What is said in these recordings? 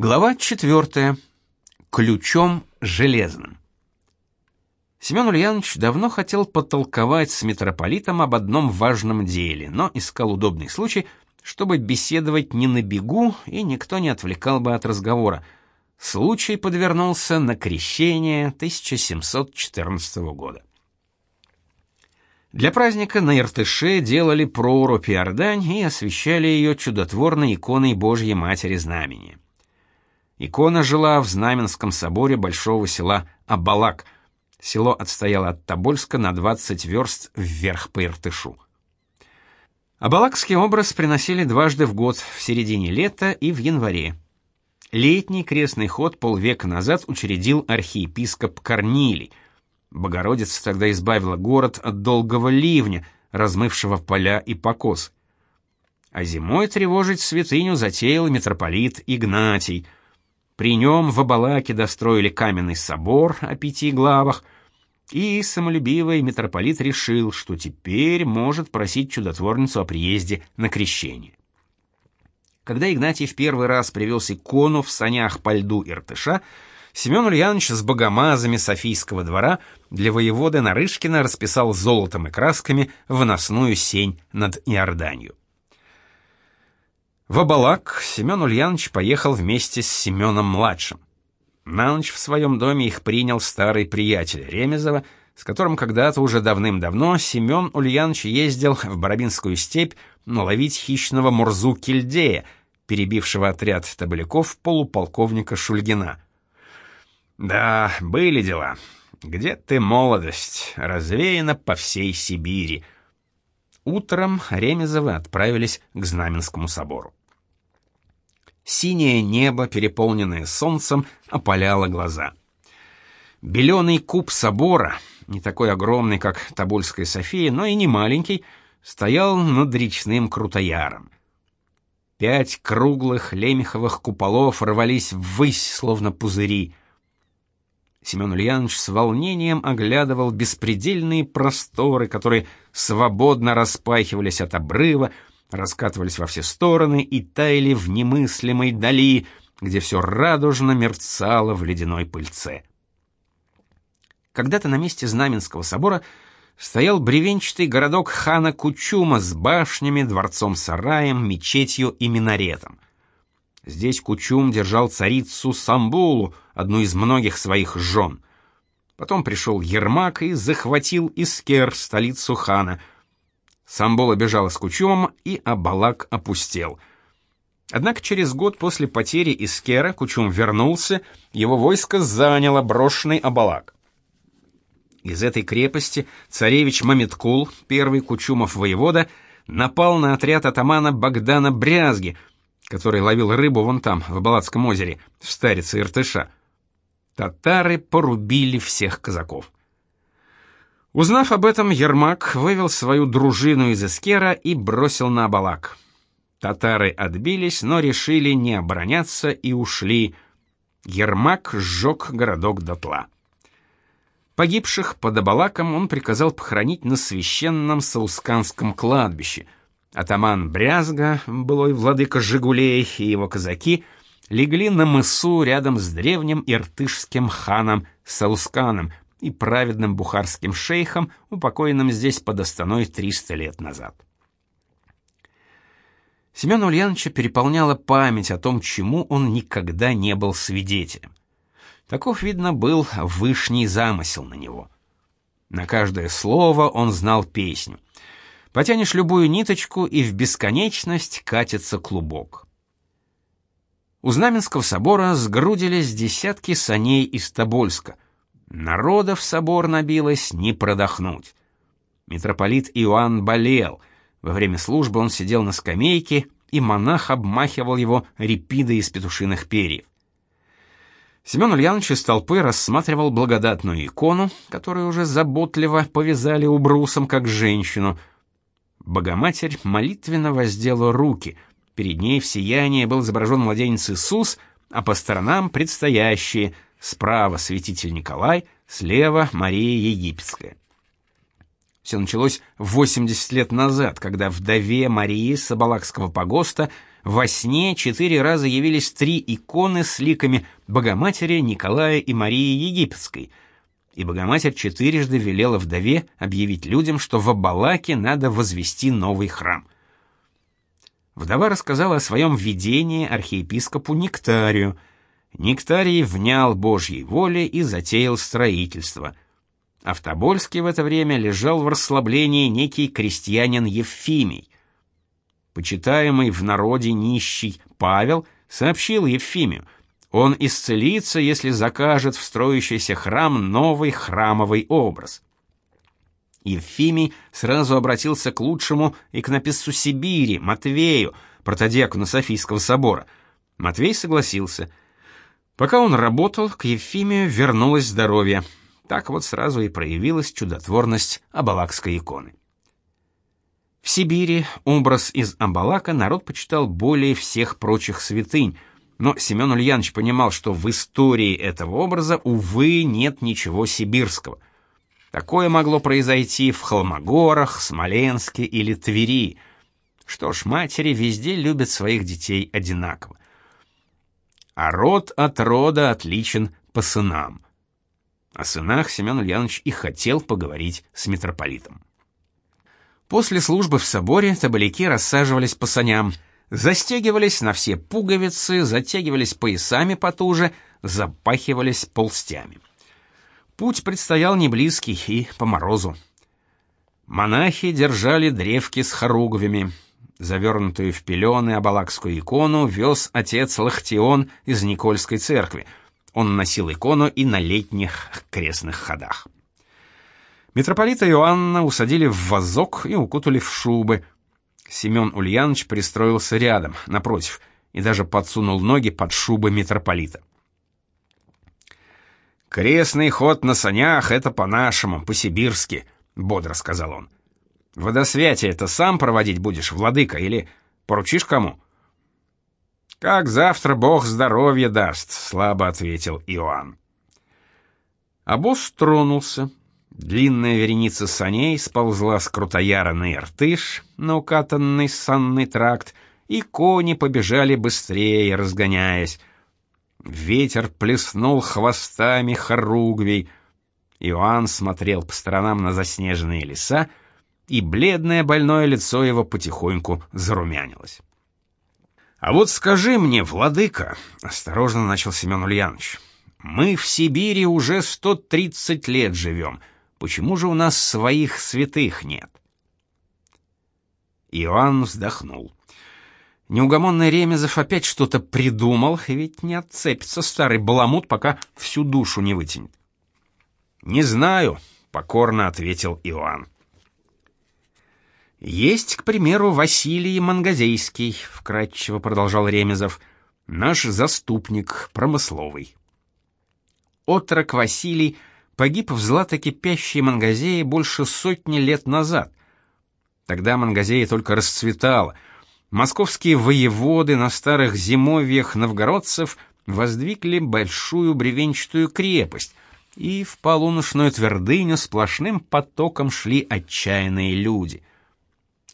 Глава 4. Ключом железным. Семен Ульянович давно хотел потолковать с митрополитом об одном важном деле, но искал удобный случай, чтобы беседовать не на бегу, и никто не отвлекал бы от разговора. Случай подвернулся на крещение 1714 года. Для праздника на Иртыше делали прорубь Иордань и освещали ее чудотворной иконой Божьей Матери Знамения. Икона жила в Знаменском соборе большого села Абалак. Село отстояло от Тобольска на 20 верст вверх по Иртышу. Абалакский образ приносили дважды в год, в середине лета и в январе. Летний крестный ход полвека назад учредил архиепископ Корнилий. Богородица тогда избавила город от долгого ливня, размывшего поля и покос. А зимой тревожить святыню затеял митрополит Игнатий – при нем в Абалаке достроили каменный собор о пяти главах, и самолюбивый митрополит решил, что теперь может просить чудотворницу о приезде на крещение. Когда Игнатий в первый раз привез икону в санях по льду Иртыша, Семен Ульянович с богомазами Софийского двора для воевода Нарышкина расписал золотом и красками выносную сень над Иорданью. В Абалак Семен Ульянович поехал вместе с Семеном-младшим. На ночь в своем доме их принял старый приятель Ремезова, с которым когда-то уже давным-давно Семен Ульянович ездил в Барабинскую степь наловить хищного Мурзу Кильдея, перебившего отряд табляков полуполковника Шульгина. Да, были дела. Где ты, молодость, развеяна по всей Сибири. Утром Ремезовы отправились к Знаменскому собору. Синее небо, переполненное солнцем, опаляло глаза. Беленый куб собора, не такой огромный, как Тобольская София, но и не маленький, стоял над речным Крутояром. Пять круглых лемеховых куполов рвались ввысь, словно пузыри. Семен Ульянович с волнением оглядывал беспредельные просторы, которые свободно распахивались от обрыва, раскатывались во все стороны и таяли в немыслимой дали, где все радужно мерцало в ледяной пыльце. Когда-то на месте Знаменского собора стоял бревенчатый городок хана Кучума с башнями, дворцом-сараем, мечетью и минаретом. Здесь Кучум держал царицу Самбулу, одну из многих своих жен. Потом пришел Ермак и захватил Искер, столицу хана — Самбола бежала с Кучумом, и Абалак опустел. Однако через год после потери Искера Кучум вернулся, его войско заняло брошенный Абалак. Из этой крепости царевич Мамиткул, первый Кучумов воевода, напал на отряд атамана Богдана Брязги, который ловил рыбу вон там, в Балатском озере, в старице Иртыша. Татары порубили всех казаков. Узнав об этом, Ермак вывел свою дружину из Искера и бросил на Абалак. Татары отбились, но решили не обороняться и ушли. Ермак сжег городок дотла. Погибших под Абалаком он приказал похоронить на священном Саусканском кладбище. Атаман Брязга, былой владыка Жигулей и его казаки легли на мысу рядом с древним иртышским ханом Саусканом, и праведным бухарским шейхом, упокоенным здесь под Астаной 300 лет назад. Семена Ульяновича переполняла память о том, чему он никогда не был свидетелем. Таков, видно, был вышний замысел на него. На каждое слово он знал песню. Потянешь любую ниточку, и в бесконечность катится клубок. У Знаменского собора сгрудились десятки саней из Тобольска — Народа в собор набилось не продохнуть. Митрополит Иоанн болел. Во время службы он сидел на скамейке, и монах обмахивал его репидой из петушиных перьев. Семен Ульянович из толпы рассматривал благодатную икону, которую уже заботливо повязали убрусом как женщину. Богоматерь молитвенно воздела руки. Перед ней в сиянии был изображен младенец Иисус, а по сторонам предстоящие — Справа святитель Николай, слева Мария Египетская. Все началось 80 лет назад, когда вдове Марии Сабалакского погоста во сне четыре раза явились три иконы с ликами Богоматери, Николая и Марии Египетской. И Богоматерь четырежды велела вдове объявить людям, что в Абалаке надо возвести новый храм. Вдова рассказала о своем видении архиепископу Нектарию. Нектарий внял Божьей воле и затеял строительство. А в Тобольске в это время лежал в расслаблении некий крестьянин Евфимий. Почитаемый в народе нищий Павел сообщил Евфимию, он исцелится, если закажет в строящийся храм новый храмовый образ. Евфимий сразу обратился к лучшему иконописцу Сибири, Матвею, протодиакону Софийского собора. Матвей согласился. Пока он работал, к Евфимию вернулось здоровье. Так вот сразу и проявилась чудотворность Абалакской иконы. В Сибири образ из Амбалака народ почитал более всех прочих святынь, но Семен Ульянович понимал, что в истории этого образа, увы, нет ничего сибирского. Такое могло произойти в Холмогорах, Смоленске или Твери. Что ж, матери везде любят своих детей одинаково. А род от рода отличен по сынам. О сынах Семен Ульянович и хотел поговорить с митрополитом. После службы в соборе табаляки рассаживались по саням, застегивались на все пуговицы, затягивались поясами потуже, запахивались полстями. Путь предстоял не близкий и по морозу. Монахи держали древки с хоругвями. Завернутую в пелены абалакскую икону вез отец Лахтион из Никольской церкви. Он носил икону и на летних крестных ходах. Митрополита Иоанна усадили в вазок и укутали в шубы. Семен Ульянович пристроился рядом, напротив, и даже подсунул ноги под шубы митрополита. «Крестный ход на санях — это по-нашему, по-сибирски», — бодро сказал он. «Водосвятие это сам проводить будешь, владыка, или поручишь кому?» «Как завтра Бог здоровье даст», — слабо ответил Иоанн. Обоз тронулся. Длинная вереница саней сползла с Крутояра на Иртыш, на укатанный санный тракт, и кони побежали быстрее, разгоняясь. Ветер плеснул хвостами хоругвей. Иоанн смотрел по сторонам на заснеженные леса, и бледное больное лицо его потихоньку зарумянилось. «А вот скажи мне, владыка», — осторожно начал Семен Ульянович, — «мы в Сибири уже 130 лет живем. Почему же у нас своих святых нет?» Иоанн вздохнул. Неугомонный Ремезов опять что-то придумал, ведь не отцепится старый баламут, пока всю душу не вытянет. «Не знаю», — покорно ответил Иоанн. «Есть, к примеру, Василий Мангазейский», — вкратчиво продолжал Ремезов, — «наш заступник, промысловый». Отрок Василий погиб в златокипящей Мангазее больше сотни лет назад. Тогда Мангазея только расцветала — московские воеводы на старых зимовьях новгородцев воздвигли большую бревенчатую крепость, и в полуночную твердыню сплошным потоком шли отчаянные люди.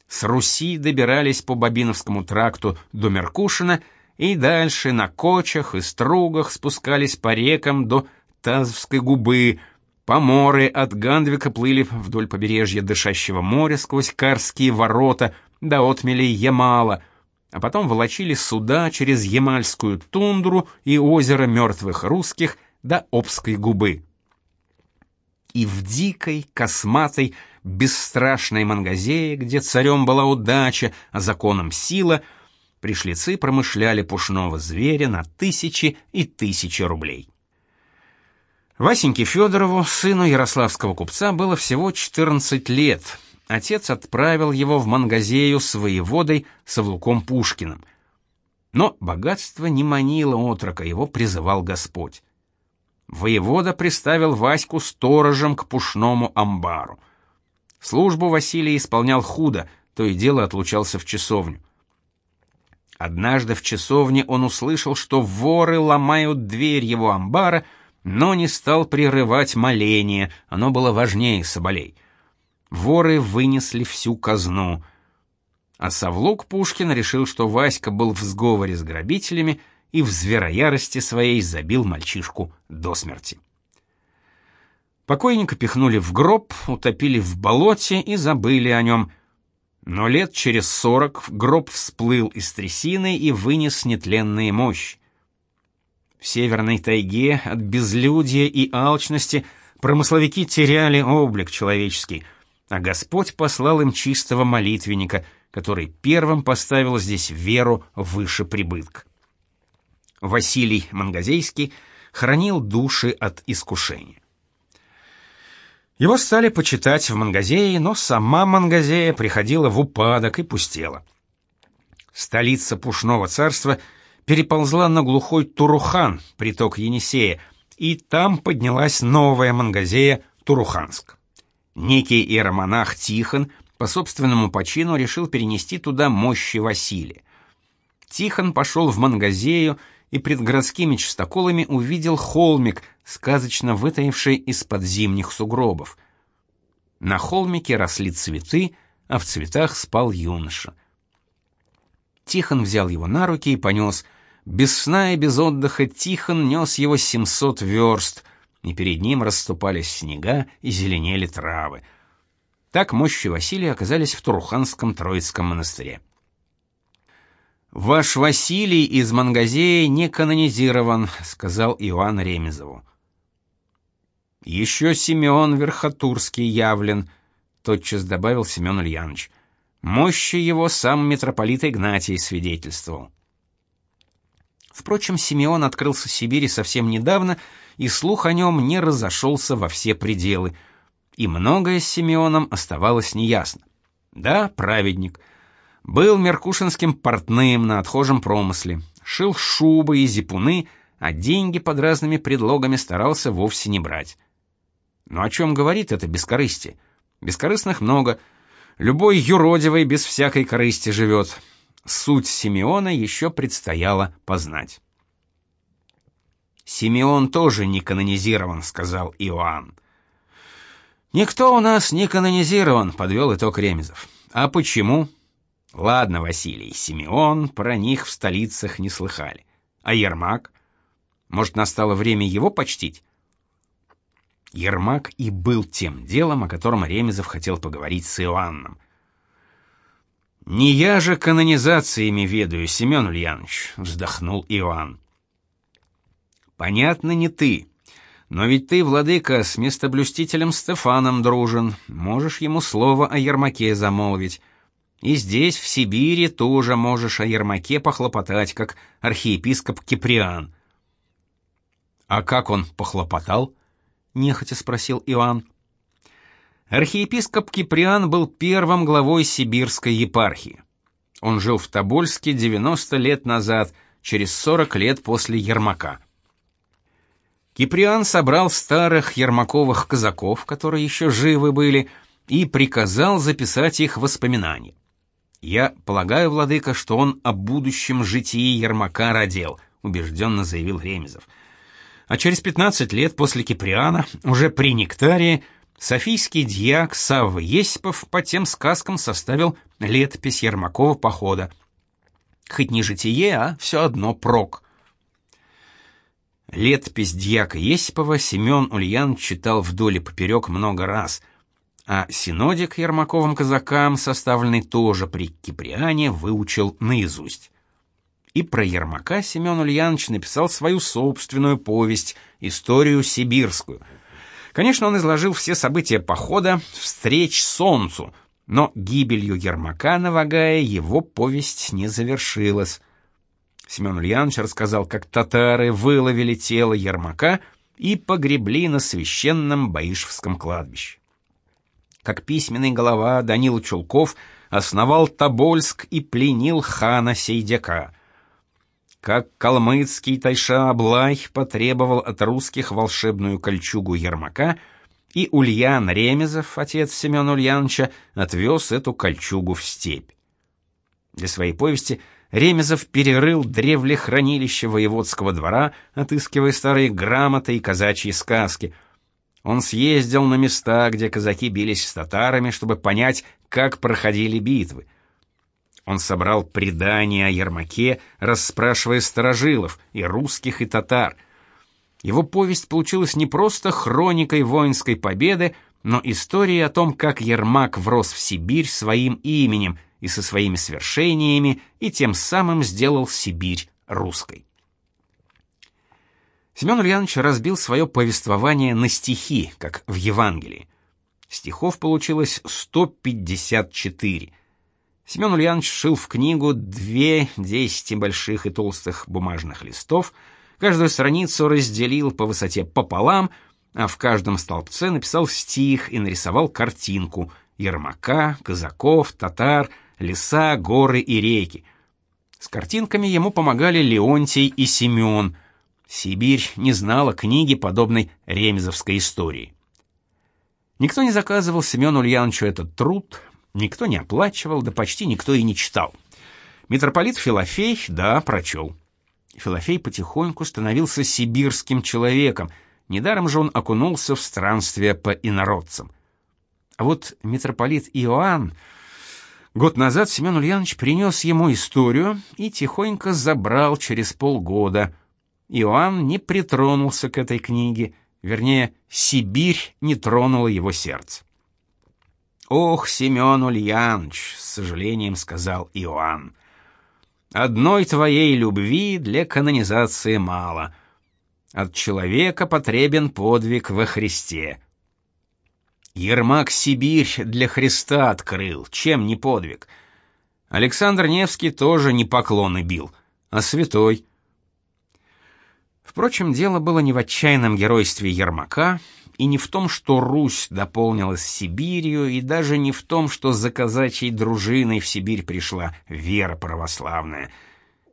С Руси добирались по Бабиновскому тракту до Меркушина и дальше на кочах и стругах спускались по рекам до Тазовской губы, по моры от Гандвика плыли вдоль побережья дышащего моря сквозь Карские ворота до отмелей Ямала, а потом волочили суда через Ямальскую тундру и озеро мертвых русских до Обской губы. И в дикой, косматой, бесстрашной Мангазее, где царем была удача, а законом сила, пришлицы промышляли пушного зверя на тысячи и тысячи рублей. Васеньке Федорову, сыну ярославского купца, было всего 14 лет, отец отправил его в Мангазею с воеводой Савлуком Пушкиным. Но богатство не манило отрока, его призывал Господь. Воевода приставил Ваську сторожем к пушному амбару. Службу Василий исполнял худо, то и дело отлучался в часовню. Однажды в часовне он услышал, что воры ломают дверь его амбара, но не стал прерывать моление, оно было важнее соболей. Воры вынесли всю казну. А Савлук Пушкин решил, что Васька был в сговоре с грабителями и в звероярости своей забил мальчишку до смерти. Покойника пихнули в гроб, утопили в болоте и забыли о нем. Но лет через сорок гроб всплыл из трясины и вынес нетленные мощи. В северной тайге от безлюдья и алчности промысловики теряли облик человеческий, а Господь послал им чистого молитвенника, который первым поставил здесь веру выше прибытка. Василий Мангазейский хранил души от искушения. Его стали почитать в Мангазее, но сама Мангазея приходила в упадок и пустела. Столица Пушного царства переползла на глухой Турухан, приток Енисея, и там поднялась новая Мангазея Туруханск. Некий иеромонах Тихон по собственному почину решил перенести туда мощи Василия. Тихон пошел в Мангазею и пред городскими чистоколами увидел холмик, сказочно вытаивший из-под зимних сугробов. На холмике росли цветы, а в цветах спал юноша. Тихон взял его на руки и понес. Без сна и без отдыха Тихон нес его семьсот верст, и перед ним расступались снега и зеленели травы. Так мощи Василия оказались в Туруханском Троицком монастыре. Ваш Василий из Мангазея не канонизирован, сказал Иоанн Ремезову. Еще Симеон Верхотурский явлен, тотчас добавил Семен Ульянович. Мощи его сам митрополит Игнатий свидетельствовал. Впрочем, Симеон открылся в Сибири совсем недавно, и слух о нем не разошелся во все пределы, и многое с Симеоном оставалось неясно. Да, праведник — был меркушинским портным на отхожем промысле, шил шубы и зипуны, а деньги под разными предлогами старался вовсе не брать. Но о чем говорит это бескорыстие? Бескорыстных много. Любой юродивый без всякой корысти живет. Суть Симеона еще предстояло познать. Симеон тоже не канонизирован, сказал Иоанн. Никто у нас не канонизирован, подвел итог Ремезов. А почему? Ладно, Василий, Симеон, про них в столицах не слыхали. А Ермак? Может, настало время его почтить? Ермак и был тем делом, о котором Ремезов хотел поговорить с Иоанном. «Не я же канонизациями ведаю, Семен Ульянович», — вздохнул Иоанн. «Понятно, не ты. Но ведь ты, владыка, с местоблюстителем Стефаном дружен. Можешь ему слово о Ермаке замолвить. И здесь, в Сибири, тоже можешь о Ермаке похлопотать, как архиепископ Киприан. А как он похлопотал? нехотя спросил Иоанн. Архиепископ Киприан был первым главой сибирской епархии. Он жил в Тобольске 90 лет назад, через 40 лет после Ермака. Киприан собрал старых ермаковых казаков, которые еще живы были, и приказал записать их воспоминания. Я полагаю, владыка, что он о будущем житии Ермака родил, убежденно заявил Ремезов. А через 15 лет после Киприана, уже при Нектарии, Софийский дьяк Савва Есипов по тем сказкам составил летопись Ермакова похода. Хоть не житие, а все одно прок. Летопись дьяка Есипова Семен Ульян читал вдоль и поперек много раз — а синодик Ермаковым казакам, составленный тоже при Киприане, выучил наизусть. И про Ермака Семен Ульянович написал свою собственную повесть, историю сибирскую. Конечно, он изложил все события похода, встреч солнцу, но гибелью Ермака на Вагае его повесть не завершилась. Семен Ульянович рассказал, как татары выловили тело Ермака и погребли на священном Баишевском кладбище как письменный голова Данил Чулков основал Тобольск и пленил хана Сейдяка. Как калмыцкий Тайша Аблай потребовал от русских волшебную кольчугу Ермака, и Ульян Ремезов, отец Семена Ульяновича, отвез эту кольчугу в степь. Для своей повести Ремезов перерыл древле хранилище воеводского двора, отыскивая старые грамоты и казачьи сказки — он съездил на места, где казаки бились с татарами, чтобы понять, как проходили битвы. Он собрал предания о Ермаке, расспрашивая старожилов, и русских, и татар. Его повесть получилась не просто хроникой воинской победы, но историей о том, как Ермак врос в Сибирь своим именем и со своими свершениями, и тем самым сделал Сибирь русской. Семен Ульянович разбил свое повествование на стихи, как в Евангелии. Стихов получилось 154. Семен Ульянович шил в книгу две десяти больших и толстых бумажных листов, каждую страницу разделил по высоте пополам, а в каждом столбце написал стих и нарисовал картинку Ермака, казаков, татар, леса, горы и реки. С картинками ему помогали Леонтий и Семен. Сибирь не знала книги, подобной ремезовской истории. Никто не заказывал Семену Ульяновичу этот труд, никто не оплачивал, да почти никто и не читал. Митрополит Филофей, да, прочел. Филофей потихоньку становился сибирским человеком, недаром же он окунулся в странствие по инородцам. А вот митрополит Иоанн Год назад Семен Ульянович принес ему историю и тихонько забрал через полгода. Иоанн не притронулся к этой книге, Вернее, Сибирь не тронула его сердце. «Ох, Семен Ульянович!» — с сожалением сказал Иоанн. «Одной твоей любви для канонизации мало. От человека потребен подвиг во Христе». Ермак Сибирь для Христа открыл, чем не подвиг. Александр Невский тоже не поклоны бил, а святой — Впрочем, дело было не в отчаянном геройстве Ермака, и не в том, что Русь дополнилась Сибирью, и даже не в том, что за казачьей дружиной в Сибирь пришла вера православная.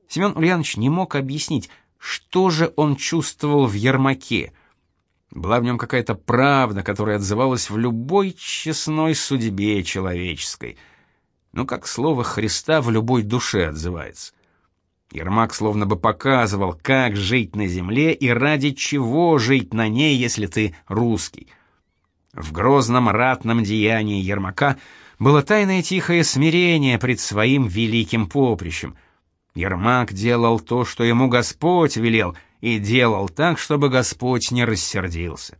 Семен Ульянович не мог объяснить, что же он чувствовал в Ермаке. Была в нем какая-то правда, которая отзывалась в любой честной судьбе человеческой. Ну, как слово Христа в любой душе отзывается. Ермак словно бы показывал, как жить на земле и ради чего жить на ней, если ты русский. В грозном ратном деянии Ермака было тайное тихое смирение пред своим великим поприщем. Ермак делал то, что ему Господь велел, и делал так, чтобы Господь не рассердился.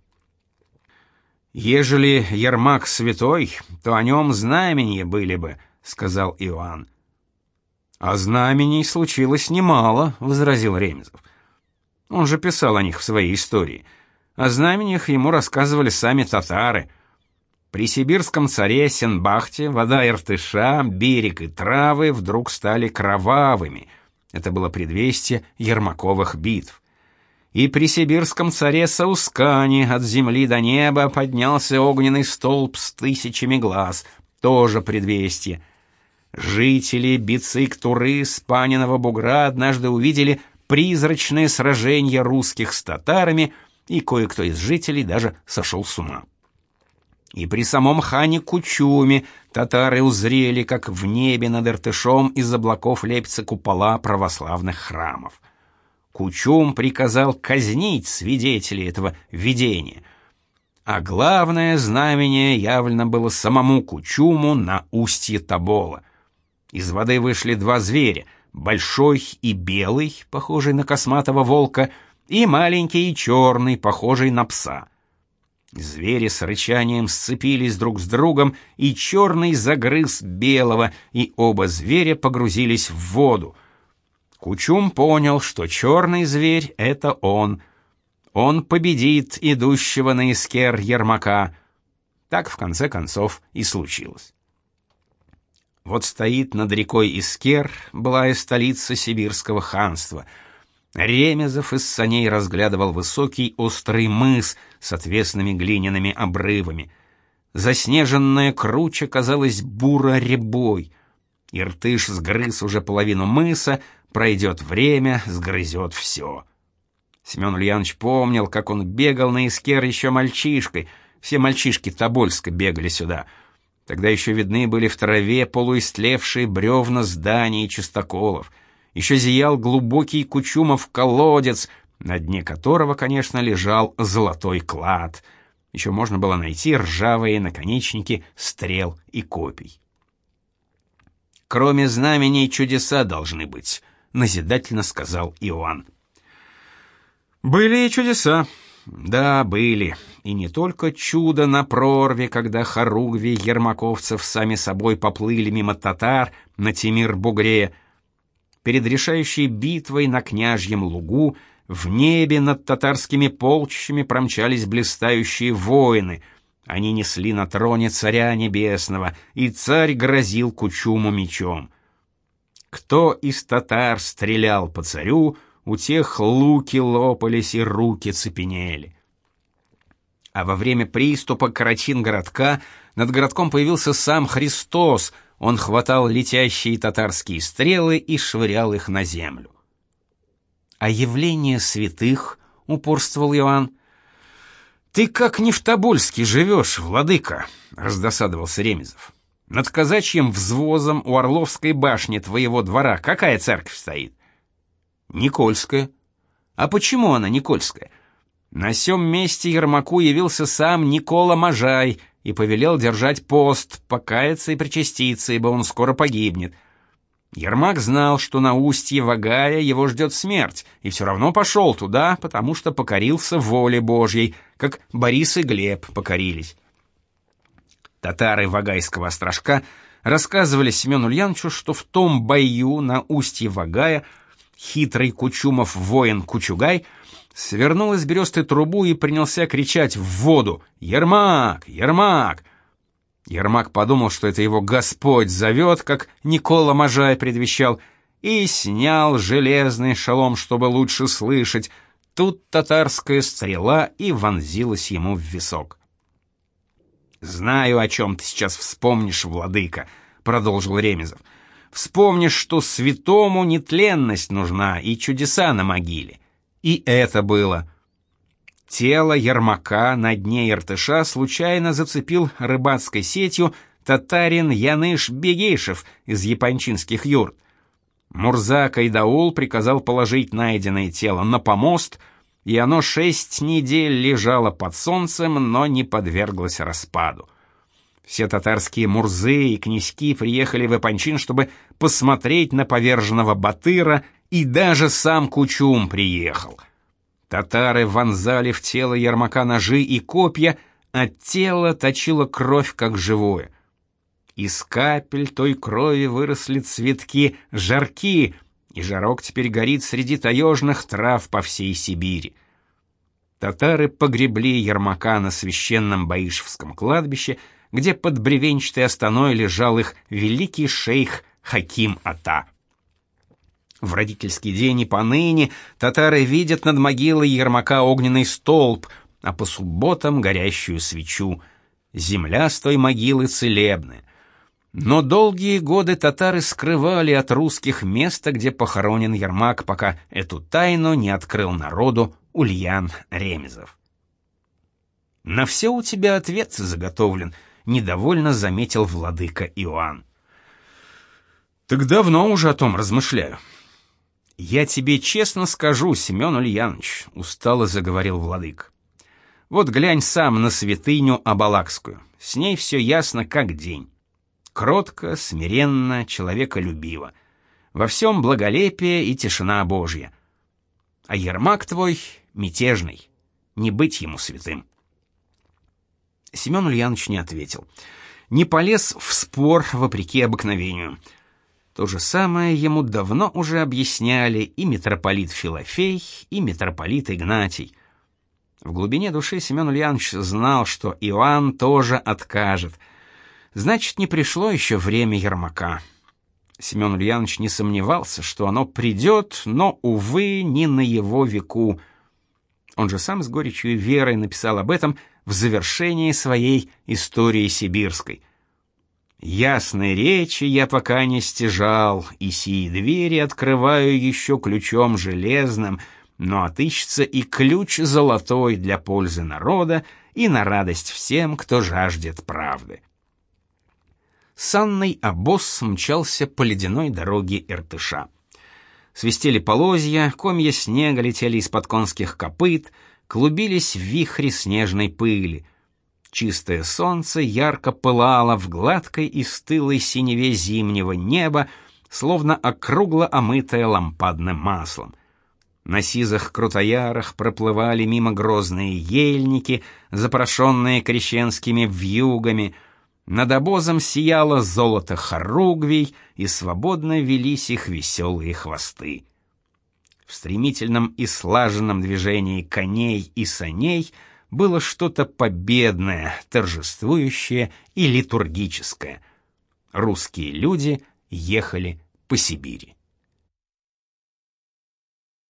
«Ежели Ермак святой, то о нем знамения были бы», — сказал Иоанн. А знамений случилось немало, возразил Ремезов. Он же писал о них в своей истории. О знамениях ему рассказывали сами татары. При сибирском царе Сенбахте вода Иртыша, берег и травы вдруг стали кровавыми. Это было предвестие Ермаковых битв. И при сибирском царе Саускане от земли до неба поднялся огненный столб с тысячами глаз, тоже предвестие. Жители Бицик-Туры с бугра однажды увидели призрачное сражение русских с татарами, и кое-кто из жителей даже сошел с ума. И при самом хане Кучуме татары узрели, как в небе над Иртышом из облаков лепятся купола православных храмов. Кучум приказал казнить свидетелей этого видения. А главное знамение явлено было самому Кучуму на устье Тобола. Из воды вышли два зверя, большой и белый, похожий на косматого волка, и маленький и черный, похожий на пса. Звери с рычанием сцепились друг с другом, и черный загрыз белого, и оба зверя погрузились в воду. Кучум понял, что черный зверь — это он. Он победит идущего на искер Ермака. Так, в конце концов, и случилось. Вот стоит над рекой Искер, былая столица сибирского ханства. Ремезов из саней разглядывал высокий острый мыс с отвесными глиняными обрывами. Заснеженная круча казалась буро-рябой. Иртыш сгрыз уже половину мыса, пройдет время, сгрызет все. Семен Ульянович помнил, как он бегал на Искер еще мальчишкой. Все мальчишки Тобольска бегали сюда — Тогда еще видны были в траве полуистлевшие бревна зданий и частоколов. Еще зиял глубокий кучумов колодец, на дне которого, конечно, лежал золотой клад. Еще можно было найти ржавые наконечники стрел и копий. кроме знамений чудеса должны быть, назидательно сказал Иоанн. Были и чудеса. Да, были. И не только чудо на прорве, когда хоругви ермаковцев сами собой поплыли мимо татар на Тимир-Бугре. Перед решающей битвой на княжьем лугу в небе над татарскими полчищами промчались блистающие воины. Они несли на троне царя небесного, и царь грозил Кучуму мечом. Кто из татар стрелял по царю, у тех луки лопались и руки цепенели. А во время приступа карачин городка над городком появился сам Христос. Он хватал летящие татарские стрелы и швырял их на землю. А явление святых, упорствовал Иоанн. Ты как не в Тобольске живешь, владыка, раздосадовался Ремезов. Над казачьим взвозом у Орловской башни твоего двора какая церковь стоит? Никольская. А почему она Никольская? На сём месте Ермаку явился сам Никола Можай и повелел держать пост, покаяться и причаститься, ибо он скоро погибнет. Ермак знал, что на устье Вагая его ждет смерть, и все равно пошел туда, потому что покорился воле Божьей, как Борис и Глеб покорились. Татары Вагайского острожка рассказывали Семену Ульяновичу, что в том бою на устье Вагая хитрый Кучумов воин Кучугай свернул из бересты трубу и принялся кричать в воду «Ермак! Ермак!». Ермак подумал, что это его Господь зовет, как Никола Можай предвещал, и снял железный шалом, чтобы лучше слышать. Тут татарская стрела и вонзилась ему в висок. «Знаю, о чем ты сейчас вспомнишь, владыка», — продолжил Ремезов. Вспомнишь, что святому нетленность нужна и чудеса на могиле. И это было. Тело Ермака на дне Иртыша случайно зацепил рыбацкой сетью татарин Яныш Бегейшев из япончинских юрт. Мурза Кайдаул приказал положить найденное тело на помост, и оно шесть недель лежало под солнцем, но не подверглось распаду. Все татарские мурзы и князьки приехали в Ипанчин, чтобы посмотреть на поверженного Батыра, и даже сам Кучум приехал. Татары вонзали в тело Ермака ножи и копья, а тело точило кровь как живое. Из капель той крови выросли цветки жарки, и жарок теперь горит среди таежных трав по всей Сибири. Татары погребли Ермака на священном Баишевском кладбище — где под бревенчатой остановой лежал их великий шейх Хаким Ата. В родительский день и поныне татары видят над могилой Ермака огненный столб, а по субботам горящую свечу. Земля с той могилы целебная. Но долгие годы татары скрывали от русских место, где похоронен Ермак, пока эту тайну не открыл народу Ульян Ремезов. На все у тебя ответ заготовлен — недовольно заметил владыка Иоанн. Так давно уже о том размышляю. Я тебе честно скажу, Семен Ульянович, устало заговорил владык. Вот глянь сам на святыню Абалакскую. С ней все ясно как день. Кротко, смиренно, человеколюбиво. Во всем благолепие и тишина Божья. А Ермак твой мятежный, не быть ему святым. Семен Ульянович не ответил. Не полез в спор вопреки обыкновению. То же самое ему давно уже объясняли и митрополит Филофей, и митрополит Игнатий. В глубине души Семен Ульянович знал, что Иоанн тоже откажет. Значит, не пришло еще время Ермака. Семен Ульянович не сомневался, что оно придет, но, увы, не на его веку. Он же сам с горечью и верой написал об этом — в завершении своей истории сибирской. Ясной речи я пока не стяжал, и сии двери открываю еще ключом железным, но отыщется и ключ золотой для пользы народа и на радость всем, кто жаждет правды. Санный обоз мчался по ледяной дороге Иртыша. Свистели полозья, комья снега летели из-под конских копыт — клубились в вихре снежной пыли. Чистое солнце ярко пылало в гладкой и стылой синеве зимнего неба, словно округло омытое лампадным маслом. На сизых крутоярах проплывали мимо грозные ельники, запорошенные крещенскими вьюгами. Над обозом сияло золото хоругвий, и свободно велись их веселые хвосты. В стремительном и слаженном движении коней и саней было что-то победное, торжествующее и литургическое. Русские люди ехали по Сибири.